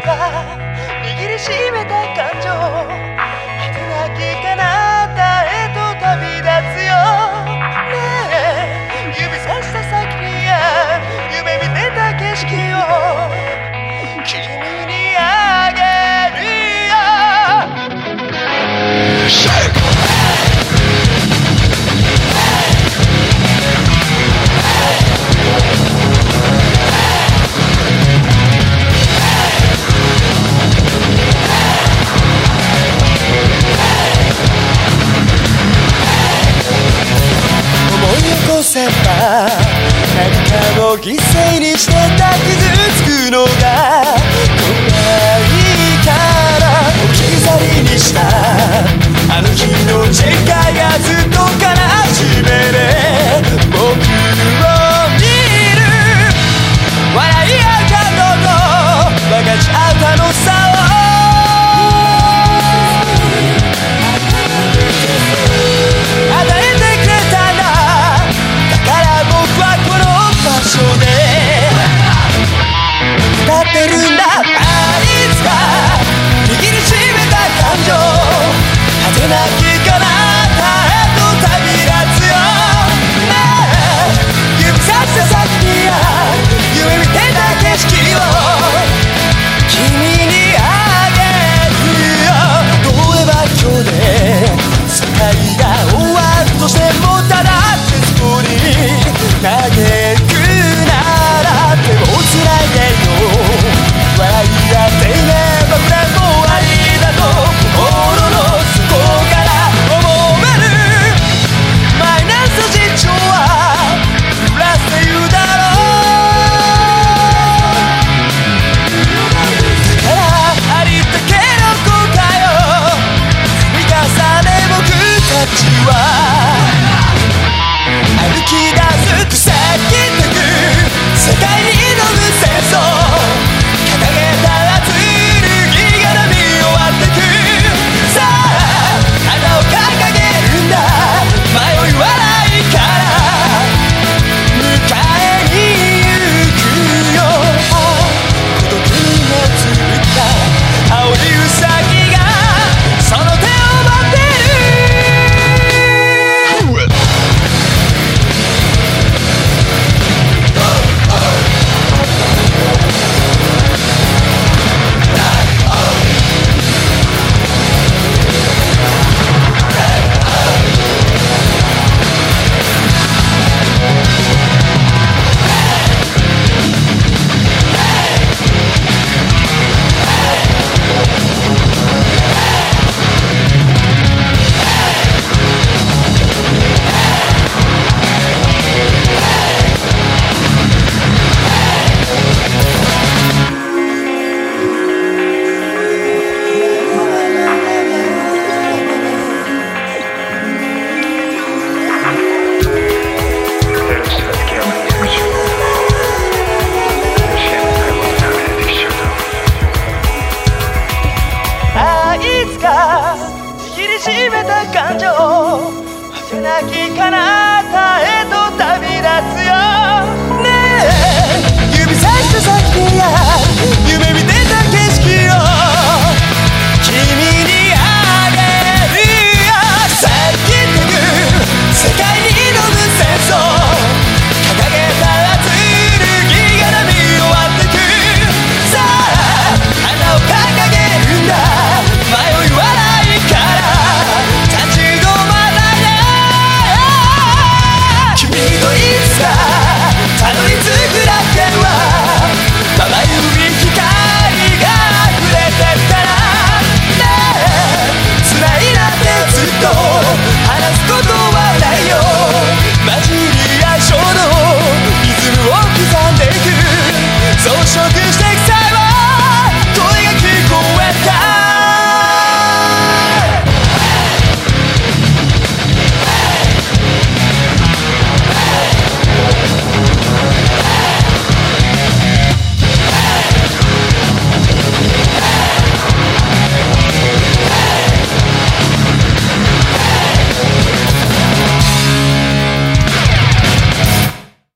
か握りしめて犠牲にしてた傷つくのが気が付く。先く世界に乗るが握りしめた感情を儚き彼方